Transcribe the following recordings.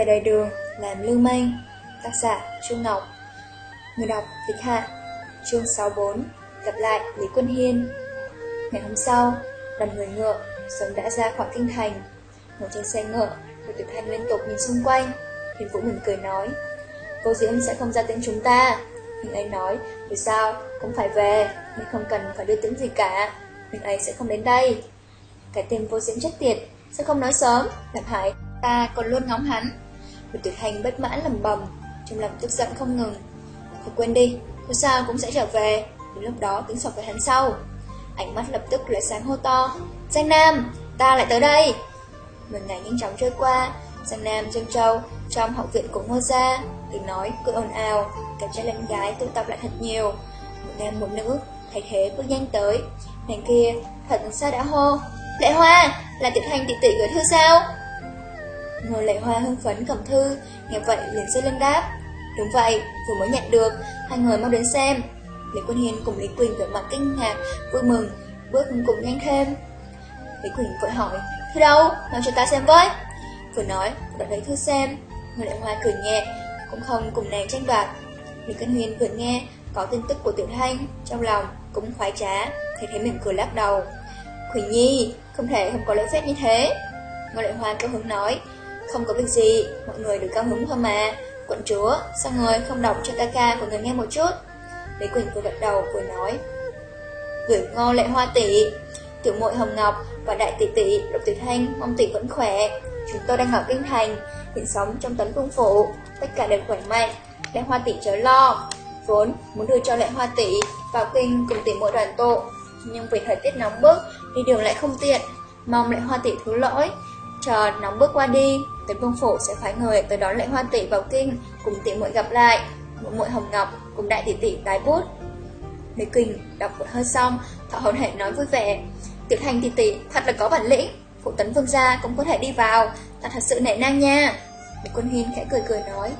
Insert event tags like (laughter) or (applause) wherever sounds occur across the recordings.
về đời đường, làm lưu manh Tác giả Trung Ngọc. Người đọc Vịnh Hạ Chương 64 Gặp lại Lý Quân Hiên. Ngày hôm sau, đoàn người ngựa Sớm đã ra khỏi kinh thành. Ngồi trên xe ngựa, Hồ Tuyệt Thanh liên tục nhìn xung quanh Hiền Vũ mỉm cười nói Cô Diễm sẽ không ra tiếng chúng ta. Mình ấy nói, vì sao, cũng phải về nhưng không cần phải đưa tiếng gì cả. Mình ấy sẽ không đến đây. Cái tên vô diễm chất tiệt Sẽ không nói sớm, làm hại Ta còn luôn ngóng hắn. Hồ Tuyệt hành bất mãn lầm bầm Trong lòng tức giận không ngừng. Không quên đi, dù sao cũng sẽ trở về. Đến lúc đó tính sọc với hắn sau. Ánh mắt lập tức lóe sáng hô to. Giang Nam, ta lại tới đây. Một ngày nhanh chóng trôi qua Giang Nam, Dương Châu Trong học viện của Ngô Gia. Tiếng nói, cười ồn ào cảm trai lẫn gái tụ tập lại thật nhiều. Một nam một nữ Thay thế bước nhanh tới. Nàng kia thật xa đã hô Lệ Hoa, là Tuyệt Hành tỷ tỷ gửi thư sao? Ngô Lệ Hoa hưng phấn cầm thư Nghe vậy liền dây lên đáp. Đúng vậy, vừa mới nhận được Hai người mau đến xem. Lý Quân Hiên cùng Lý Quỳnh vẻ mặt kinh ngạc Vui mừng, bước cùng nhanh thêm. Lý Quỳnh vội hỏi Thư đâu, nói cho ta xem với. Vừa nói, đã lấy thư xem Ngô Lệ Hoa cười nhẹ Cũng không cùng nàng tranh đoạt. Lý Quân Hiên vừa nghe có tin tức của Tiểu Thanh Trong lòng cũng khoái trá Thấy thế mỉm cười lắc đầu. Quỳnh Nhi, không thể không có lễ phép như thế. Ngô Lệ Hoa cơ hứng nói không có việc gì, mọi người được cao hứng thôi mà. Quận chúa, sao người không đọc cho ca ca của người nghe một chút? Lý Quỳnh vừa gật đầu vừa nói Gửi ngô lệ hoa tỷ Tiểu muội Hồng Ngọc và đại tỷ tỷ Lục Tuyệt Thanh mong tỷ vẫn khỏe. Chúng tôi đang ở Kinh Thành Hiện sống trong tấn phương phủ. Tất cả đều khỏe mạnh Lệ hoa tỷ chớ lo. Vốn muốn đưa cho lệ hoa tỷ vào kinh cùng tỷ muội đoàn tụ Nhưng vì thời tiết nóng bức Đi đường lại không tiện. Mong lệ hoa tỷ thứ lỗi Chờ nóng bước qua đi. Tấn Vương Phủ sẽ phái người tới đón lệ hoa tỷ vào kinh, Cùng tỷ muội gặp lại. Muội muội Hồng Ngọc cùng đại tỷ tỷ tái bút. Lê kình đọc một hơi xong, Thọ hồn hệ nói vui vẻ. Tiểu Thành tỷ tỷ, thật là có bản lĩnh. Phụ tấn vương gia cũng có thể đi vào. Ta thật sự nể nang nha. Lý Quân Hiên khẽ cười cười nói.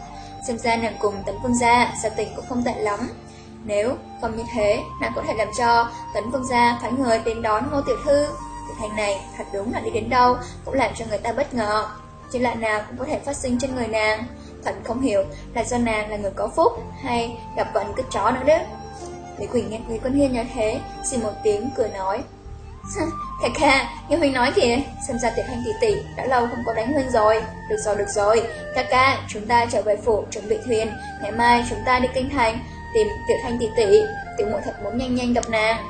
Xem ra nàng cùng tấn vương gia Gia tình cũng không tệ lắm. Nếu không như thế, Nàng có thể làm cho tấn vương gia phái người đến đón ngô tiểu thư. Tiểu Thành này thật đúng là đi đến đâu Cũng làm cho người ta bất ngờ. Chuyện lạ nào cũng có thể phát sinh trên người nàng. Thật không hiểu là do nàng là người có phúc Hay gặp vận cái chó nữa đấy. Lý Quỳnh nghe Quý Quân Hiên nói thế Xin một tiếng cười nói. Kha kha, nghe Huynh nói kìa. Xem ra tiểu thanh tỷ tỷ đã lâu không có đánh Huynh rồi. Được rồi, được rồi. Ca ca chúng ta trở về phủ chuẩn bị thuyền. Ngày mai chúng ta đi kinh thành Tìm tiểu thanh tỷ tỷ. Tiểu muội thật muốn nhanh nhanh gặp nàng.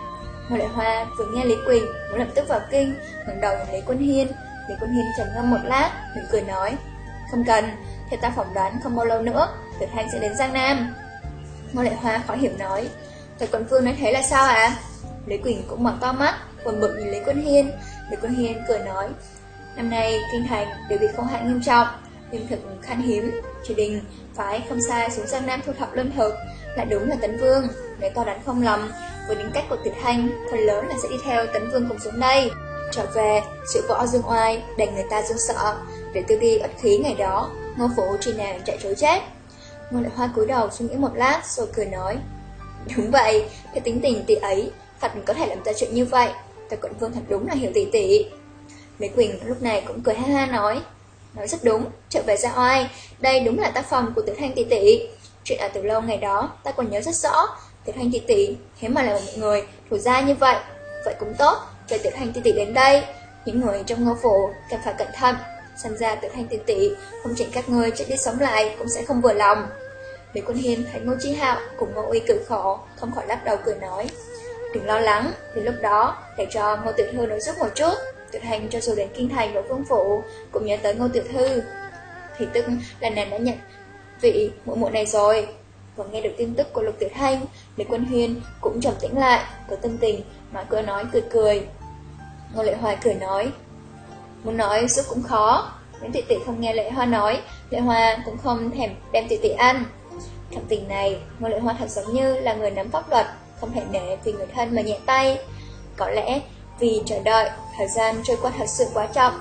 Ngô Lệ Hoa vừa nghe Lý Quỳnh Muốn lập tức vào kinh ngẩng đầu nhìn Lý Quân Hiên. Lý Quân Hiên trầm ngâm một lát mình cười nói. Không cần, theo ta phỏng đoán không bao lâu nữa Tuyệt thanh sẽ đến Giang Nam. Ngô Lệ Hoa khó hiểu nói. Thầy quận vương nói thế là sao à Lý Quỳnh cũng mở to mắt Quần bực nhìn Lý Quân Hiên. Lý Quân Hiên cười nói. Năm nay kinh thành đều bị không hại nghiêm trọng Lương thực khan hiếm. Triều đình phải không sai xuống Giang Nam thu thập lương thực Lại đúng là Tấn Vương. Nếu to đánh không lầm Với tính cách của Tuyệt Thanh Phần lớn là sẽ đi theo Tấn Vương cùng xuống đây. Trở về, sự võ dương oai Để người ta dương sợ. Để tiêu đi ất khí ngày đó Ngô phủ chỉ nàng chạy trối chết. Ngô lại hoa cúi đầu suy nghĩ một lát Rồi cười nói Đúng vậy, cái tính tình tỷ ấy Thật có thể làm ra chuyện như vậy. Ta quận vương thật đúng là hiểu tỷ tỷ Lý Quỳnh lúc này cũng cười ha ha nói Nói rất đúng, trở về ra oai Đây đúng là tác phẩm của tiểu thanh tỷ tỷ Chuyện ở từ lâu ngày đó ta còn nhớ rất rõ Tiểu thanh tỷ tỷ thế mà là một người thủ gia như vậy Vậy cũng tốt. Chờ tiểu hành tỷ tỷ đến đây. Những người trong ngô phủ cần phải cẩn thận. Xem ra tiểu hành tỷ tỷ Không chỉ các người chết đi sống lại Cũng sẽ không vừa lòng. Lý Quân Hiên thấy Ngô Chi Hạo cùng Ngô Uy cử khổ Không khỏi lắc đầu cười nói Đừng lo lắng, thì lúc đó để cho Ngô Tiểu Thư nói giúp một chút. Tiểu Thành cho dù đến Kinh Thành và Phương Phụ Cũng nhớ tới Ngô Tiểu Thư. Thì tức là nàng đã nhận vị muội muội này rồi. Và nghe được tin tức của Lục Tiểu Thanh Lý Quân Huyên cũng trầm tĩnh lại Có tâm tình mà cửa nói cười cười. Ngô Lệ Hoa cười nói Muốn nói giúp cũng khó Nếu tỷ tỷ không nghe Lệ Hoa nói Lệ Hoa cũng không thèm đem tỷ tỷ ăn thật tình này Ngô Lệ Hoa thật giống như là người nắm pháp luật không thể để vì người thân mà nhẹ tay. Có lẽ vì chờ đợi, thời gian trôi qua thật sự quá chậm.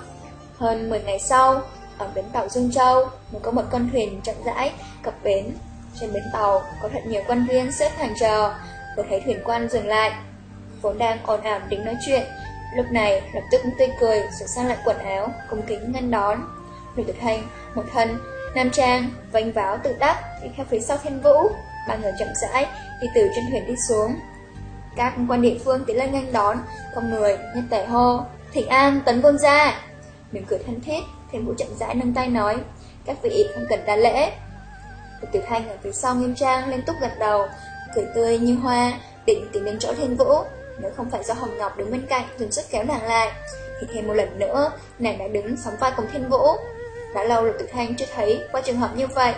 Hơn 10 ngày sau, ở bến tàu Dương Châu, mới có một con thuyền chậm rãi cập bến. Trên bến tàu có thật nhiều quan viên xếp hàng chờ, vừa thấy thuyền quan dừng lại. Vốn đang ồn ào tính nói chuyện, lúc này lập tức tươi cười, sửa sang lại quần áo, cung kính ngăn đón. Lục Tuyệt Hành, một thân, nam trang, vánh váo tự đắc, đi theo phía sau thiên vũ, ba người chậm rãi, đi từ trên thuyền đi xuống. Các quan địa phương tiến lên ngăn đón, không người, nhân tẻ hô, Thịnh An, tấn vương ra. Mỉm cười thân thiết, thiên vũ chậm rãi nâng tay nói, các vị không cần đa lễ. Lục Tuyệt Hành ở phía sau nghiêm trang liên tục gật đầu, cười tươi như hoa, định tiến đến chỗ thiên vũ. Nếu không phải do Hồng Ngọc đứng bên cạnh dùng sức kéo nàng lại, thì thêm một lần nữa, nàng đã đứng sóng vai cùng thiên vũ. Đã lâu Lục Tuyệt Thanh chưa thấy qua trường hợp như vậy.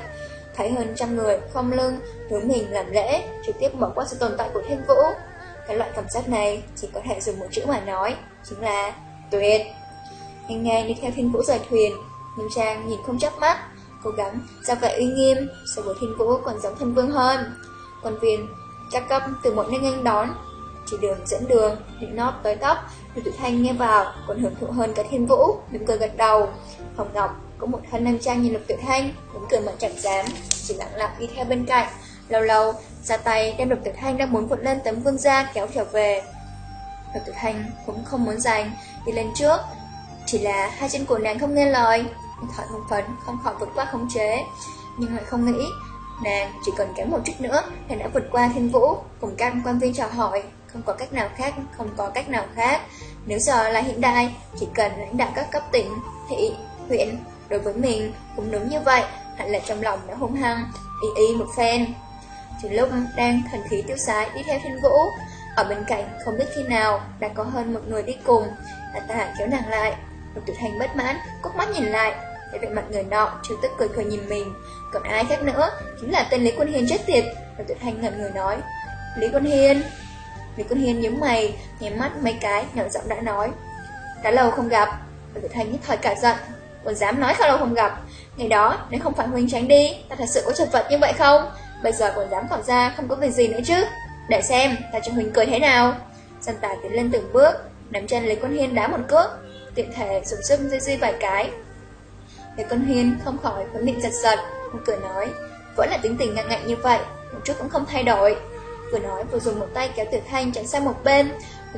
Thấy hơn trăm người không lưng hướng mình làm lễ, trực tiếp bỏ qua sự tồn tại của thiên vũ. Cái loại cảm giác này chỉ có thể dùng một chữ mà nói, chính là tuyệt. Anh nghe đi theo thiên vũ rời thuyền, nhưng Trang nhìn không chớp mắt, cố gắng ra vẻ uy nghiêm, so với thiên vũ còn giống thân vương hơn. Quan viên các cấp từ mọi nơi nhanh đón, chỉ đường dẫn đường, định nót tới tóc, Lục Tử Thanh nghe vào, còn hưởng thụ hơn cả thiên vũ, đứng cười gật đầu. Hồng Ngọc có một thân nam trang như Lục Tử Thanh, cũng cười mà chẳng dám, chỉ lặng lặng đi theo bên cạnh. Lâu lâu, ra tay đem Lục Tử Thanh đang muốn vụt lên tấm vương ra kéo trở về. Lục Tử Thanh cũng không muốn giành, đi lên trước. Chỉ là hai chân của nàng không nghe lời, thở hồng phấn không khỏi vượt qua khống chế, nhưng lại không nghĩ Nàng chỉ cần kém một chút nữa thì đã vượt qua thiên vũ Cùng các quan viên chào hỏi không có cách nào khác, không có cách nào khác. Nếu giờ là hiện đại Chỉ cần lãnh đạo các cấp tỉnh, thị, huyện Đối với mình cũng đúng như vậy. Hẳn là trong lòng đã hung hăng Y y một phen. Từ lúc đang thần khí tiêu sái đi theo thiên vũ Ở bên cạnh không biết khi nào Đã có hơn một người đi cùng. Đã ta kéo nàng lại Một tuyệt hành bất mãn, cúc mắt nhìn lại Thấy vẻ mặt người nọ, trừ tức cười cười nhìn mình. Còn ai khác nữa, chính là tên Lý Quân Hiên chết tiệt. Và tuyệt hành ngẩn người nói Lý Quân Hiên? Lý Quân Hiên nhíu mày, nhém mắt mấy cái, nhỏ giọng đã nói. Đã lâu không gặp Và Thanh nhất thời cả giận. Còn dám nói khá lâu không gặp. Ngày đó, nếu không phải Huynh tránh đi Ta thật sự có chật vật như vậy không? Bây giờ còn dám tỏ ra không có việc gì nữa chứ. Để xem, ta cho Huynh cười thế nào. Săn tà tiến lên từng bước Nắm chân Lý Quân Hiên đá một cước Tiện thể dùng sức duy duy vài cái. Để quân Hiên không khỏi khóe miệng giật giật cười nói. Vẫn là tính tình ngạc ngạnh như vậy Một chút cũng không thay đổi. Vừa nói, vừa dùng một tay kéo Tiểu Thanh tránh sang một bên.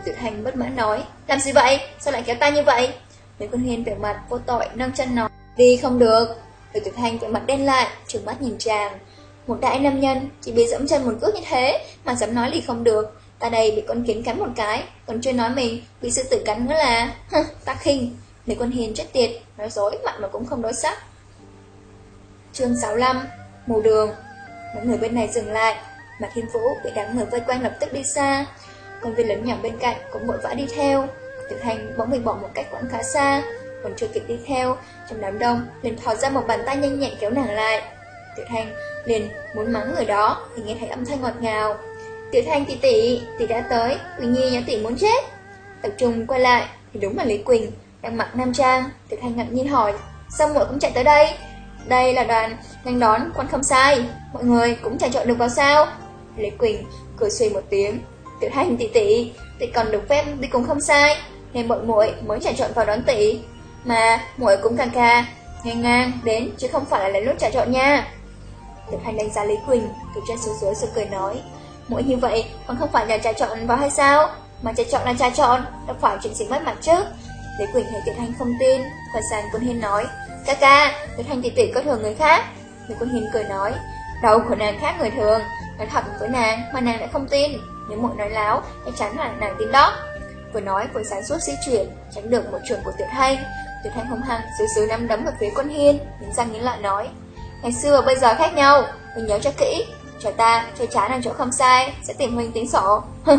Tiểu Thanh bất mãn nói, Làm gì vậy? Sao lại kéo tay như vậy? Mấy con Hiên vẻ mặt vô tội, nâng chân nói, Đi không được. Để Tiểu Thanh vẻ mặt đen lại, Trừng mắt nhìn chàng. Một đại nam nhân, chỉ bị dẫm chân một cước như thế, Mà dám nói lì không được. Ta đây bị con kiến cắn một cái, Còn chưa nói mình, bị sư tử cắn nữa là. (laughs) Ta khinh. Nếu con hiền chết tiệt, Nói dối mặt mà cũng không đối sắc. Chương 65 Mù đường. Mọi người bên này dừng lại. Mà thiên vũ bị đám người vây quanh lập tức đi xa Con viên lớn nhỏ bên cạnh cũng vội vã đi theo Tiểu thanh bỗng mình bỏ một cách quãng khá xa Còn chưa kịp đi theo Trong đám đông liền thò ra một bàn tay nhanh nhẹn kéo nàng lại Tiểu thanh liền muốn mắng người đó Thì nghe thấy âm thanh ngọt ngào Tiểu Thanh tỷ tỷ, tỷ đã tới, Quỳnh Nhi nhớ tỷ muốn chết. Tập trung quay lại, thì đúng là Lý Quỳnh, đang mặc nam trang. Tiểu Thanh ngạc nhiên hỏi, sao muội cũng chạy tới đây? Đây là đoàn nhanh đón, quan không sai. Mọi người cũng chạy trộn được vào sao? Lý Quỳnh cười suy một tiếng. Tiểu hành tỷ tỷ, tỷ còn được phép đi cùng không sai, nên bọn muội mới trả trộn vào đón tỷ. Mà muội cũng càng ca, ngang ngang đến chứ không phải là lấy lúc trả trộn nha. Tiểu hành đánh giá Lý Quỳnh, từ trên xuống dưới rồi cười nói. Mỗi như vậy còn không phải là trà chọn vào hay sao Mà trà chọn là trà chọn Đâu phải chuyện gì mất mặt chứ lý Quỳnh thấy Tiểu Thanh không tin Và sàn Quân Hiên nói Ca ca, Tiểu Thanh tỷ tỷ có thường người khác Đế Quân Hiên cười nói Đâu của nàng khác người thường Nói thật với nàng mà nàng lại không tin Nếu muội nói láo chắc chắn là nàng tin đó Vừa nói vừa sáng suốt di chuyển Tránh được một trường của Tuyệt Thanh Tuyệt Thanh hung hăng dưới dưới nắm đấm vào phía Quân Hiên Nhìn răng nghiến lại nói Ngày xưa bây giờ khác nhau Mình nhớ cho kỹ Chờ ta, chơi chán ở chỗ không sai, sẽ tìm huynh tính sổ. (laughs)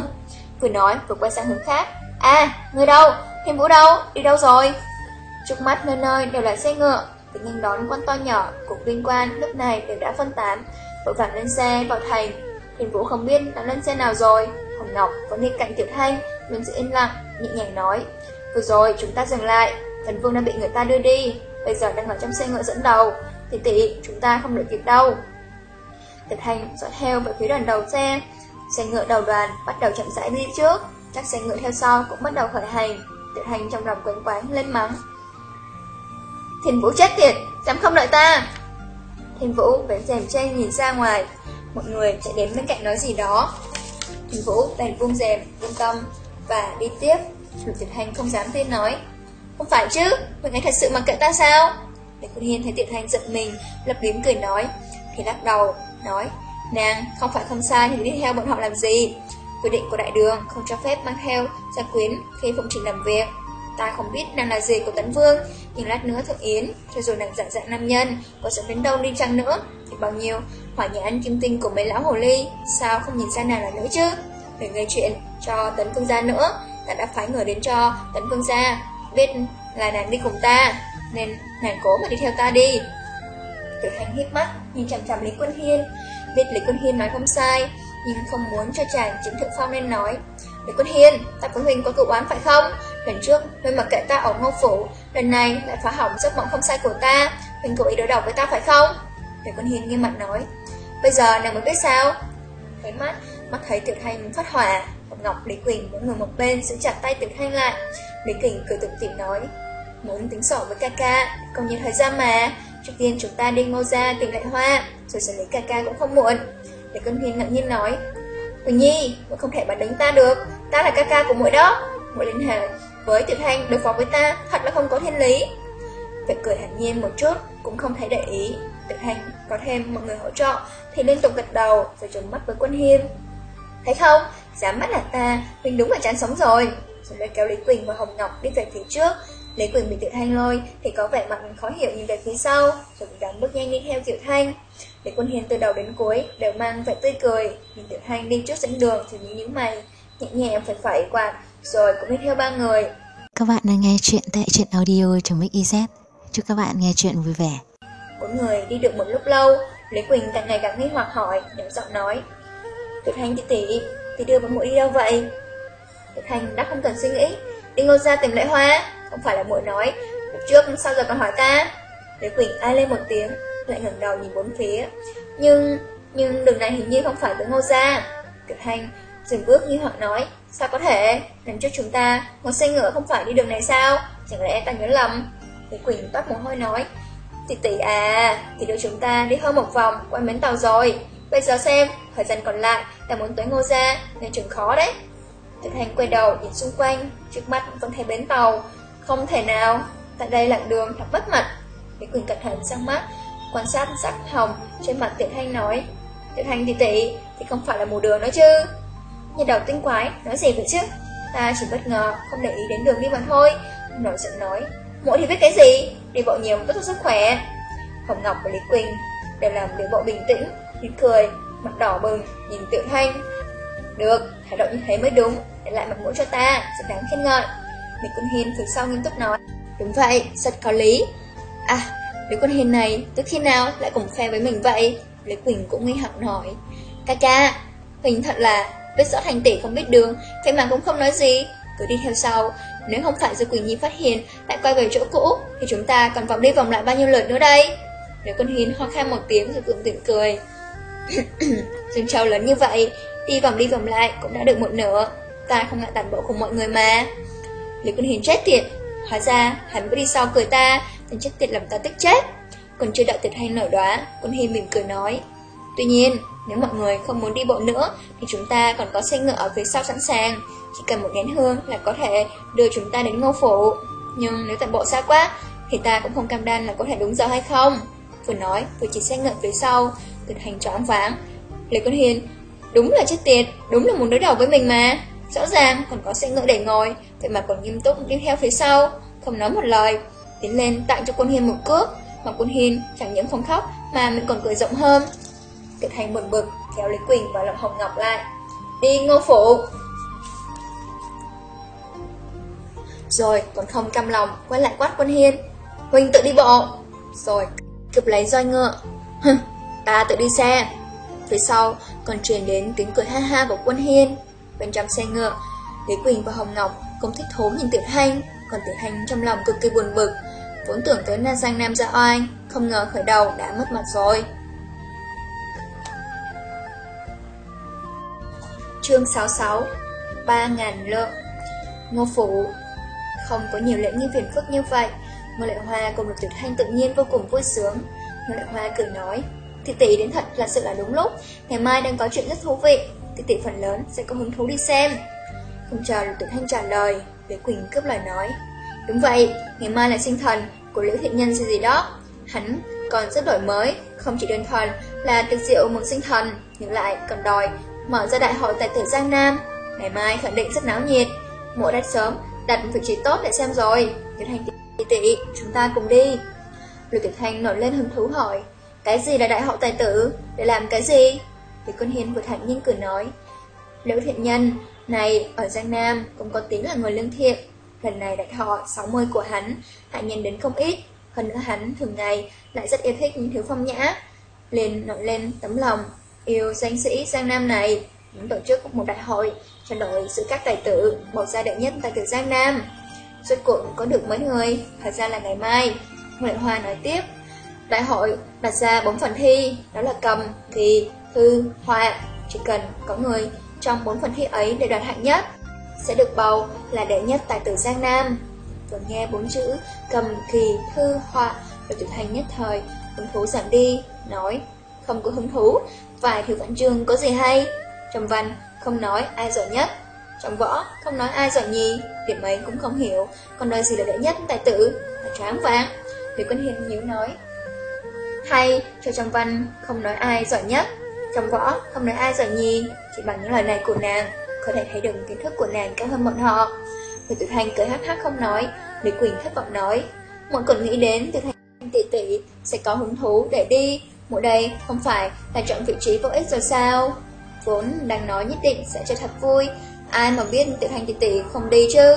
vừa nói, vừa quay sang hướng khác. À, người đâu? Thiên Vũ đâu? Đi đâu rồi? trục mắt nơi nơi đều là xe ngựa, tình nhiên đón quan to nhỏ, cục liên quan lúc này đều đã phân tán, vội vàng lên xe vào thành. Thiên Vũ không biết đã lên xe nào rồi. Hồng Ngọc vẫn đi cạnh Tiểu Thanh, luôn giữ im lặng, nhẹ nhàng nói. Vừa rồi chúng ta dừng lại, thần vương đã bị người ta đưa đi, bây giờ đang ở trong xe ngựa dẫn đầu. thì tỷ, chúng ta không đợi kịp đâu. Tiểu Thanh dõi theo về phía đoàn đầu xe. Xe ngựa đầu đoàn bắt đầu chậm rãi đi trước, các xe ngựa theo sau cũng bắt đầu khởi hành. Tiểu Thanh trong lòng quấn quán lên mắng. Thiền Vũ chết tiệt, dám không đợi ta. Thiên Vũ vén rèm tranh nhìn ra ngoài, một người chạy đến bên cạnh nói gì đó. Thiên Vũ bèn vung rèm, vung tâm và đi tiếp. Lục Tịch Hành không dám tin nói. Không phải chứ, người ấy thật sự mặc kệ ta sao? Lý Quân Hiên thấy Tiểu Thanh giận mình, lập liếm cười nói, thì lắc đầu, nói, nàng không phải không sai thì đi theo bọn họ làm gì. Quy định của đại đường không cho phép mang theo gia quyến khi phụng trình làm việc. Ta không biết nàng là gì của Tấn Vương, nhưng lát nữa Thượng Yến, cho dù nàng dạng dạng nam nhân, có sẽ đến đâu đi chăng nữa, thì bao nhiêu hỏa nhãn kim tinh của mấy lão hồ ly, sao không nhìn ra nàng là nữ chứ? Để gây chuyện cho Tấn Vương gia nữa, ta đã phái người đến cho Tấn Vương gia, biết là nàng đi cùng ta, nên nàng cố mà đi theo ta đi. Tử Hành hít mắt, nhìn chằm chằm Lý Quân Hiên, biết Lý Quân Hiên nói không sai, nhưng không muốn cho chàng chiếm thượng phong nên nói. Lý Quân Hiên, ta với Huynh có cựu oán phải không? Lần trước, Huynh mặc kệ ta ở ngô phủ, lần này lại phá hỏng giấc mộng không sai của ta, Huynh cố ý đối đầu với ta phải không? để Quân Hiên nghiêm mặt nói. Bây giờ nàng mới biết sao? Thấy mắt, mắt thấy Tiểu Thanh phát hỏa, Hồng Ngọc Lý Quỳnh mỗi người một bên giữ chặt tay Tiểu Thanh lại. Lý Quỳnh cười tự tỉ nói, muốn tính sổ với ca ca, còn nhiều thời gian mà, trước tiên chúng ta đi ngô ra tìm lại hoa, rồi xử lý ca ca cũng không muộn. để Quân Hiên ngạc nhiên nói, Quỳnh Nhi, muội không thể bắn đánh ta được, ta là ca ca của muội đó. Muội liên hệ với Tiểu Thanh đối phó với ta, thật là không có thiên lý. phải cười hẳn nhiên một chút, cũng không thấy để ý. Tiểu Thanh có thêm một người hỗ trợ thì liên tục gật đầu rồi trốn mắt với Quân Hiên. Thấy không, dám bắt là ta, mình đúng là chán sống rồi. Rồi lại kéo Lý Quỳnh và Hồng Ngọc đi về phía trước. Lý Quỳnh bị Tiểu Thanh lôi thì có vẻ mặt khó hiểu nhìn về phía sau, rồi cũng đáng bước nhanh đi theo Tiểu Thanh. Lý Quân Hiên từ đầu đến cuối đều mang vẻ tươi cười, nhìn Tiểu Thanh đi trước dẫn đường thì những những mày nhẹ nhàng phải phẩy quạt, rồi cũng đi theo ba người. Các bạn đang nghe chuyện tại truyện audio.mix.iz. Chúc các bạn nghe chuyện vui vẻ. Bốn người đi được một lúc lâu, Lý Quỳnh càng ngày càng nghi hoặc hỏi, nhỏ giọng nói. Tiểu Thanh tỷ tỷ, tỷ đưa bọn muội đi đâu vậy? Tiểu Thanh đã không cần suy nghĩ, đi ngô ra tìm lễ hoa, không phải là muội nói, lúc trước sao giờ còn hỏi ta? Lý Quỳnh ai lên một tiếng, lại ngẩng đầu nhìn bốn phía. Nhưng, nhưng đường này hình như không phải tới ngô gia. Tiểu Thanh dừng bước như họ nói, sao có thể, lần trước chúng ta, một xe ngựa không phải đi đường này sao? Chẳng lẽ ta nhớ lầm? người Quỳnh toát mồ hôi nói, Tỷ tỷ à, thì đưa chúng ta đi hơn một vòng quanh bến tàu rồi. Bây giờ xem, thời gian còn lại, ta muốn tới ngô gia, nên chừng khó đấy. Thực hành quay đầu nhìn xung quanh, trước mắt vẫn thấy bến tàu. Không thể nào, tại đây lặng đường thật bất mật. người Quỳnh cẩn thận sang mắt, quan sát sắc hồng trên mặt Tuyệt hành nói. Tuyệt hành tỷ tỷ, thì không phải là mù đường nữa chứ. Nhà đầu tinh quái, nói gì vậy chứ? Ta chỉ bất ngờ, không để ý đến đường đi mà thôi. Nổi giận nói, mỗi thì biết cái gì? đi bộ nhiều tốt cho sức khỏe. Hồng Ngọc và Lý Quỳnh đều làm điều bộ bình tĩnh, nhìn cười, mặt đỏ bừng, nhìn tự Thanh. Được, thái độ như thế mới đúng, để lại mặt mũi cho ta, rất đáng khen ngợi. Lý Quân Hiên phía sau nghiêm túc nói, đúng vậy, rất có lý. À, Lý Quân Hiên này, từ khi nào lại cùng phe với mình vậy? Lý Quỳnh cũng nghi hận nói, ca ca, mình thật là biết rõ thành tỷ không biết đường, thế mà cũng không nói gì, cứ đi theo sau, nếu không phải do Quỳnh Nhi phát hiện lại quay về chỗ cũ Thì chúng ta còn vòng đi vòng lại bao nhiêu lượt nữa đây? Nếu con Hiến ho khan một tiếng rồi cưỡng tiện cười. (coughs) Dương Châu lớn như vậy Đi vòng đi vòng lại cũng đã được một nửa. Ta không ngại tàn bộ cùng mọi người mà. Lý Quân Hiến chết tiệt. Hóa ra hắn cứ đi sau cười ta Thành chết tiệt làm ta tức chết. Còn chưa đợi tiệt hay nở đoá Quân hiên mỉm cười nói. Tuy nhiên, nếu mọi người không muốn đi bộ nữa, Thì chúng ta còn có xe ngựa ở phía sau sẵn sàng. Chỉ cần một nén hương là có thể đưa chúng ta đến ngô phủ. Nhưng nếu toàn bộ xa quá, Thì ta cũng không cam đoan là có thể đúng giờ hay không. Vừa nói, vừa chỉ xe ngựa phía sau Từ hành choáng váng. Lê Quân Hiền Đúng là chết tiệt, Đúng là muốn đối đầu với mình mà. Rõ ràng còn có xe ngựa để ngồi, Vậy mà còn nghiêm túc đi theo phía sau. Không nói một lời, Tiến lên tặng cho quân Hiền một cước. Mà quân Hiền chẳng những không khóc, Mà mình còn cười rộng hơn. Tuyệt hành buồn bực Kéo Lý Quỳnh và Lộng Hồng Ngọc lại. Đi ngô phủ Rồi còn không cam lòng Quay lại quát quân hiên. Huynh tự đi bộ. Rồi cướp lấy roi ngựa. Hừ, ta tự đi xe. Phía sau còn truyền đến tiếng cười ha ha của quân hiên. Bên trong xe ngựa Lý Quỳnh và Hồng Ngọc cũng thích thú nhìn Tiểu Thanh Còn Tiểu Thanh trong lòng cực kỳ buồn bực Vốn tưởng tới Na Giang Nam Gia Oai Không ngờ khởi đầu đã mất mặt rồi. Chương 66 3.000 lượng Ngô Phủ không có nhiều lễ nghi phiền phức như vậy Ngô Lệ Hoa cùng Lục Tuyệt Thanh tự nhiên vô cùng vui sướng. Ngô Lệ Hoa cười nói Thị tỷ đến thật là sự là đúng lúc. Ngày mai đang có chuyện rất thú vị. Thị tỷ phần lớn sẽ có hứng thú đi xem. Không chờ Lục Tuyệt Thanh trả lời Lê Quỳnh cướp lời nói Đúng vậy, ngày mai là sinh thần của Liễu Thiện Nhân gì gì đó. Hắn còn rất đổi mới, không chỉ đơn thuần là tiệc diệu mừng sinh thần, nhưng lại còn đòi mở ra đại hội tại tỉnh Giang Nam. Ngày mai khẳng định rất náo nhiệt, mỗi đất sớm đặt vị trí tốt để xem rồi. Tuyệt hành tỷ tỷ, chúng ta cùng đi. Lục Tuyệt Thanh nổi lên hứng thú hỏi, cái gì là đại hội tài tử, để làm cái gì? thì Quân hiến vừa thẳng nhiên cười nói, Liễu thiện nhân này ở Giang Nam cũng có tiếng là người lương thiện. Lần này đại thọ 60 của hắn, hạ nhân đến không ít. Hơn nữa hắn thường ngày lại rất yêu thích những thứ phong nhã. liền nổi lên tấm lòng, yêu danh sĩ Giang Nam này, muốn tổ chức một đại hội, cho đội sự các tài tử, bầu ra đệ nhất tài tử Giang Nam. Rốt cuộc có được mấy người, thật ra là ngày mai. Nguyễn Hoa nói tiếp, đại hội đặt ra bốn phần thi, đó là cầm, kỳ, thư, họa. Chỉ cần có người trong bốn phần thi ấy để đoạt hạng nhất, sẽ được bầu là đệ nhất tài tử Giang Nam. Vừa nghe bốn chữ cầm kỳ thư họa, đội trở thành nhất thời, hứng thú giảm đi, nói không có hứng thú, vài thiếu văn chương có gì hay. Trong văn không nói ai giỏi nhất, trong võ không nói ai giỏi nhì, điểm ấy cũng không hiểu, còn đòi gì là đệ nhất tài tử, là tráng váng. Lý Quân Hiền nhíu nói, hay cho trong văn không nói ai giỏi nhất, trong võ không nói ai giỏi nhì, chỉ bằng những lời này của nàng, có thể thấy được kiến thức của nàng cao hơn bọn họ. Người tự thành cười hát hát không nói, Lý Quỳnh thất vọng nói, mọi còn nghĩ đến tự thành tỷ tỷ sẽ có hứng thú để đi, mỗi đây không phải là chọn vị trí vô ích rồi sao? Vốn đang nói nhất định sẽ chơi thật vui, ai mà biết tự thành tỷ tỷ không đi chứ?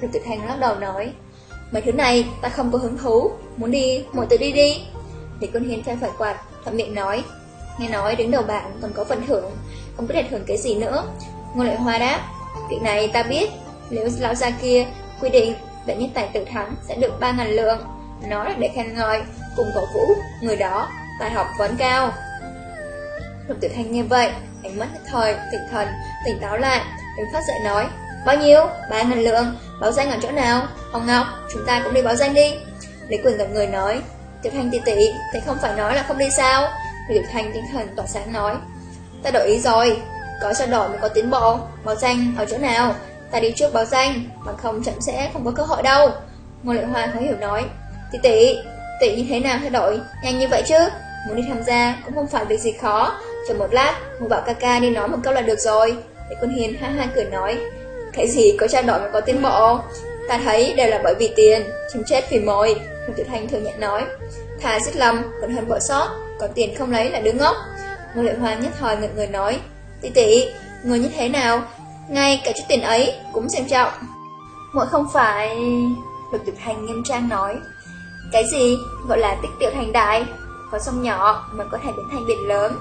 Lục tự thành lắc đầu nói, mấy thứ này ta không có hứng thú, muốn đi, mọi tự đi đi. Lý Quân Hiên theo phải quạt, thuận miệng nói, nghe nói đứng đầu bạn còn có phần thưởng, không biết đề thưởng cái gì nữa. Ngô Lệ Hoa đáp, việc này ta biết, nếu lão gia kia quy định bệnh nhất tài tử thắng sẽ được 3.000 lượng, nó là để khen ngợi, cùng cổ vũ, người đó, tài học vẫn cao. Lục tiểu Thanh nghe vậy, ánh mắt thời, tỉnh thần, tỉnh táo lại, đứng phát dậy nói, bao nhiêu? 3.000 lượng, báo danh ở chỗ nào? Hồng Ngọc, chúng ta cũng đi báo danh đi. Lý Quỳnh gặp người nói, Tiểu Thanh tỷ tỷ, thì không phải nói là không đi sao? lục Tiểu Thanh tinh thần tỏa sáng nói, Ta đổi ý rồi, có sao đổi mới có tiến bộ, báo danh ở chỗ nào, ta đi trước báo danh, bằng không chậm sẽ không có cơ hội đâu. Ngô Lệ Hoa khó hiểu nói, tỷ tỷ, tỷ như thế nào thay đổi, nhanh như vậy chứ, muốn đi tham gia cũng không phải việc gì khó, chờ một lát, một bảo ca ca đi nói một câu là được rồi. Để con Hiền ha ha cười nói, cái gì có trao đổi mà có tiến bộ, ta thấy đều là bởi vì tiền, Chúng chết vì mồi. Lục Tiểu Thanh thừa nhận nói, thà giết lầm còn hơn bỏ sót, có tiền không lấy là đứa ngốc. Ngô Lệ Hoa nhất thời ngực người nói, tỷ tỷ, người như thế nào, ngay cả chút tiền ấy cũng xem trọng. mọi không phải... Lục Tuyệt Thanh nghiêm trang nói, cái gì gọi là tích tiểu thành đại, có sông nhỏ mà có thể biến thành biển lớn,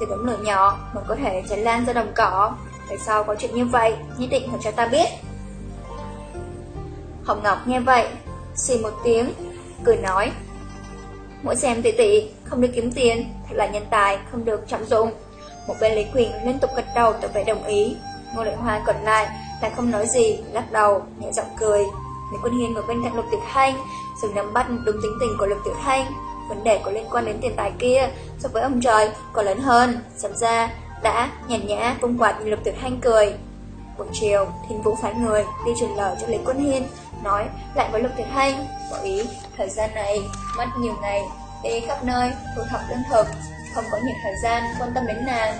từ đống lửa nhỏ mà có thể cháy lan ra đồng cỏ. Tại sao có chuyện như vậy, nhất định phải cho ta biết. Hồng Ngọc nghe vậy, xì một tiếng, cười nói, Mỗi xem tỷ tỷ không được kiếm tiền, thật là nhân tài, không được trọng dụng. Một bên Lý Quỳnh liên tục gật đầu tỏ vẻ đồng ý. Ngô Lệ Hoa còn lại lại không nói gì, lắc đầu, nhẹ giọng cười. Lý Quân Hiên ngồi bên cạnh Lục Tiểu Thanh, dừng nắm bắt đúng tính tình của Lục Tiểu Thanh. Vấn đề có liên quan đến tiền tài kia, so với ông trời còn lớn hơn. Sầm ra đã nhàn nhã vung quạt như Lục tuyệt hanh cười. Buổi chiều, Thiên Vũ phái người đi truyền lời cho Lý Quân Hiên, nói lại với Lục tuyệt hanh bỏ ý thời gian này mất nhiều ngày đi khắp nơi thu thập lương thực, không có nhiều thời gian quan tâm đến nàng.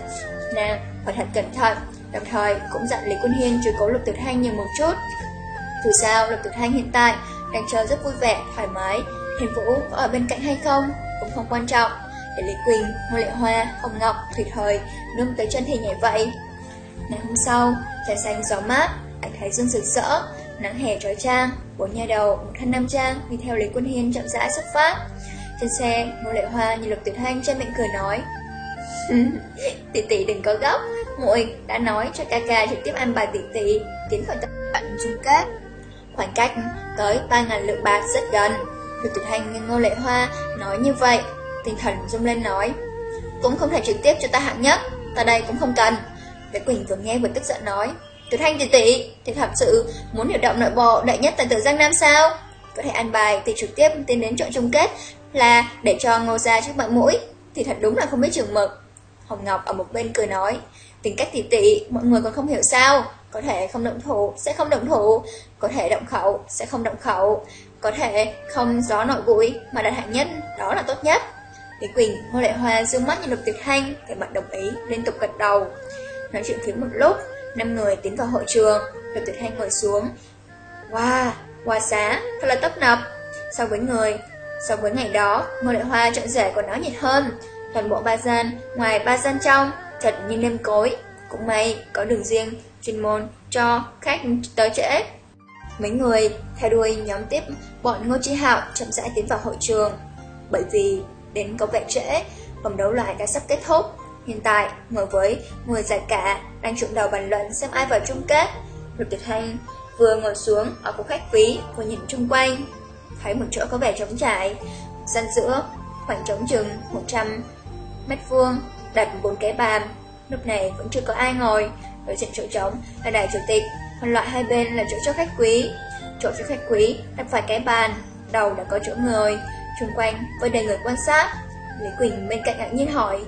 Nàng phải thật cẩn thận, đồng thời cũng dặn Lý Quân Hiên chú cố Lục tuyệt hanh nhiều một chút. Dù sao, Lục tuyệt hanh hiện tại đang chơi rất vui vẻ, thoải mái, Hiền Vũ có ở bên cạnh hay không cũng không quan trọng. Để Lý Quỳnh, Ngô Lệ Hoa, Hồng Ngọc, Thủy Thời nương tới chân thì nhảy vậy. Ngày hôm sau, trời xanh gió mát, anh thấy dương rực rỡ, nắng hè trói trang, bốn nhà đầu, một thân nam trang đi theo Lý Quân Hiên chậm rãi xuất phát. Trên xe, Ngô Lệ Hoa nhìn Lục Tuyệt Thanh trên miệng cười nói Tỷ tỷ đừng có gốc, muội đã nói cho ca ca trực tiếp ăn bài tỷ tỷ Tiến khỏi tập trận chung kết Khoảng cách tới 3.000 lượng bạc rất gần Lục Tuyệt Thanh nghe Ngô Lệ Hoa nói như vậy Tinh thần rung lên nói Cũng không thể trực tiếp cho ta hạng nhất Ta đây cũng không cần Lệ Quỳnh vừa nghe vừa tức giận nói Tuyệt Thanh tỷ tỷ Thì thật sự muốn điều động nội bộ đệ nhất tại tử Giang Nam sao Có thể ăn bài thì trực tiếp tiến đến trận chung kết là để cho ngô gia trước mặt mũi, thì thật đúng là không biết trường mực. Hồng Ngọc ở một bên cười nói, tính cách tỷ tỷ, mọi người còn không hiểu sao, có thể không động thủ, sẽ không động thủ, có thể động khẩu, sẽ không động khẩu có thể không gió nội bụi mà đặt hạng nhất, đó là tốt nhất. Lý Quỳnh, Ngô Lệ Hoa dương mắt nhìn Lục Tuyệt Thanh, để mặt đồng ý, liên tục gật đầu. Nói chuyện phiếm một lúc, năm người tiến vào hội trường, Lục Tuyệt Thanh ngồi xuống. Wow, hoa xá, thật là tấp nập. So với người, so với ngày đó, Ngô Lệ Hoa chọn rể còn náo nhiệt hơn. Toàn bộ ba gian, ngoài ba gian trong, thật như nêm cối. Cũng may, có đường riêng, chuyên môn cho khách tới trễ. Mấy người theo đuôi nhóm tiếp bọn Ngô Chi Hạo chậm rãi tiến vào hội trường. Bởi vì đến có vẻ trễ, vòng đấu loại đã sắp kết thúc. Hiện tại, ngồi với người giải cả đang trụng đầu bàn luận xem ai vào chung kết. Lục Tuyệt Thanh vừa ngồi xuống ở khu khách quý, vừa nhìn chung quanh. Thấy một chỗ có vẻ trống trải, gian giữa, khoảng trống chừng 100 mét vuông, đặt bốn cái bàn. Lúc này vẫn chưa có ai ngồi, đối diện chỗ trống là đại chủ tịch, Phần loại hai bên là chỗ cho khách quý. Chỗ cho khách quý đặt phải cái bàn, đầu đã có chỗ người, trung quanh với đầy người quan sát. Lý Quỳnh bên cạnh ngạc nhiên hỏi,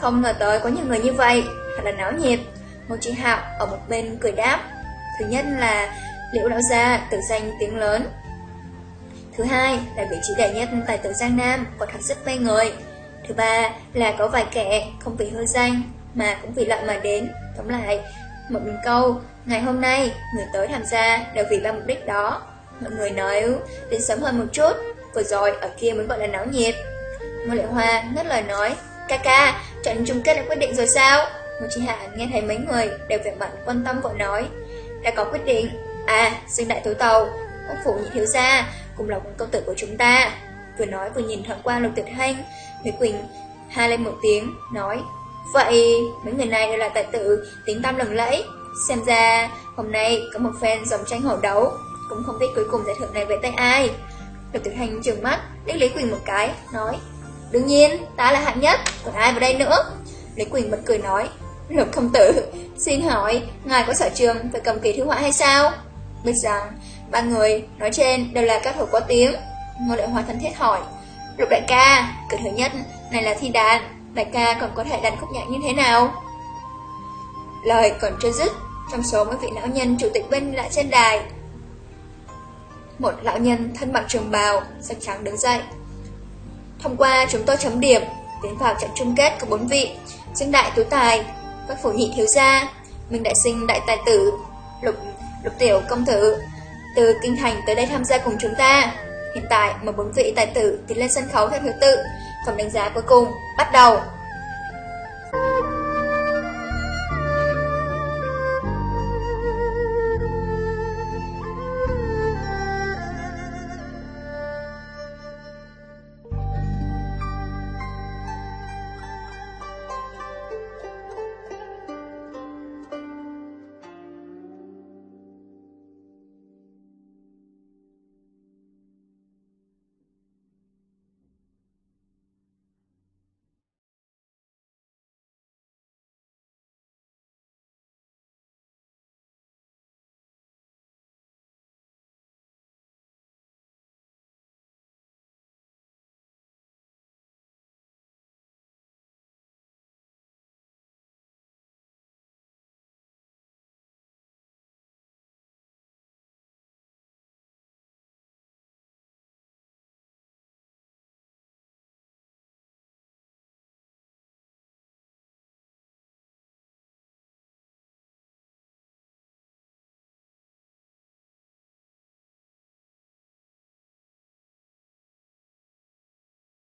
không ngờ tới có nhiều người như vậy, thật là náo nhiệt. Ngô Chí Hạo ở một bên cười đáp. Thứ nhất là Liễu Lão Gia tự danh tiếng lớn. Thứ hai là vị trí đẹp nhất tại tử Giang Nam, quả thật rất mê người. Thứ ba là có vài kẻ không vì hư danh mà cũng vì lợi mà đến. Tóm lại, một mình câu, ngày hôm nay người tới tham gia đều vì ba mục đích đó. Mọi người nói đến sớm hơn một chút, vừa rồi ở kia mới gọi là náo nhiệt. Ngô Lệ Hoa ngất lời nói, ca ca, trận chung kết đã quyết định rồi sao? Ngô Chi Hạ nghe thấy mấy người đều vẻ mặt quan tâm vội nói, đã có quyết định. À, Dương Đại Tố Tàu, ông phụ nhị thiếu gia, cùng là quân công tử của chúng ta. Vừa nói vừa nhìn thoáng qua Lục Tuyệt Hanh, Mỹ Quỳnh hai lên một tiếng, nói, Vậy, mấy người này đều là tài tử, tính tâm lừng lẫy. Xem ra, hôm nay có một fan dòng tranh hổ đấu, cũng không biết cuối cùng giải thưởng này về tay ai. Lục Tiểu Hành trường mắt, liếc Lý Quỳnh một cái, nói, Đương nhiên, ta là hạng nhất, còn ai vào đây nữa? Lý Quỳnh bật cười nói, Lục công tử, xin hỏi, ngài có sở trường phải cầm kỳ thứ họa hay sao? Biết rằng, ba người nói trên đều là các thủ có tiếng. Ngô Đại Hoa thân thiết hỏi, Lục đại ca, cửa thứ nhất, này là thi đàn, đại ca còn có thể đàn khúc nhạc như thế nào? Lời còn chưa dứt, trong số mấy vị lão nhân chủ tịch binh lại trên đài. Một lão nhân thân mặc trường bào, sắc trắng đứng dậy. Thông qua chúng tôi chấm điểm, tiến vào trận chung kết của bốn vị, sinh đại tú tài, các phủ nhị thiếu gia, minh đại sinh đại tài tử, lục lục tiểu công tử, từ kinh thành tới đây tham gia cùng chúng ta. Hiện tại, mời bốn vị tài tử tiến lên sân khấu theo thứ tự, phần đánh giá cuối cùng, bắt đầu.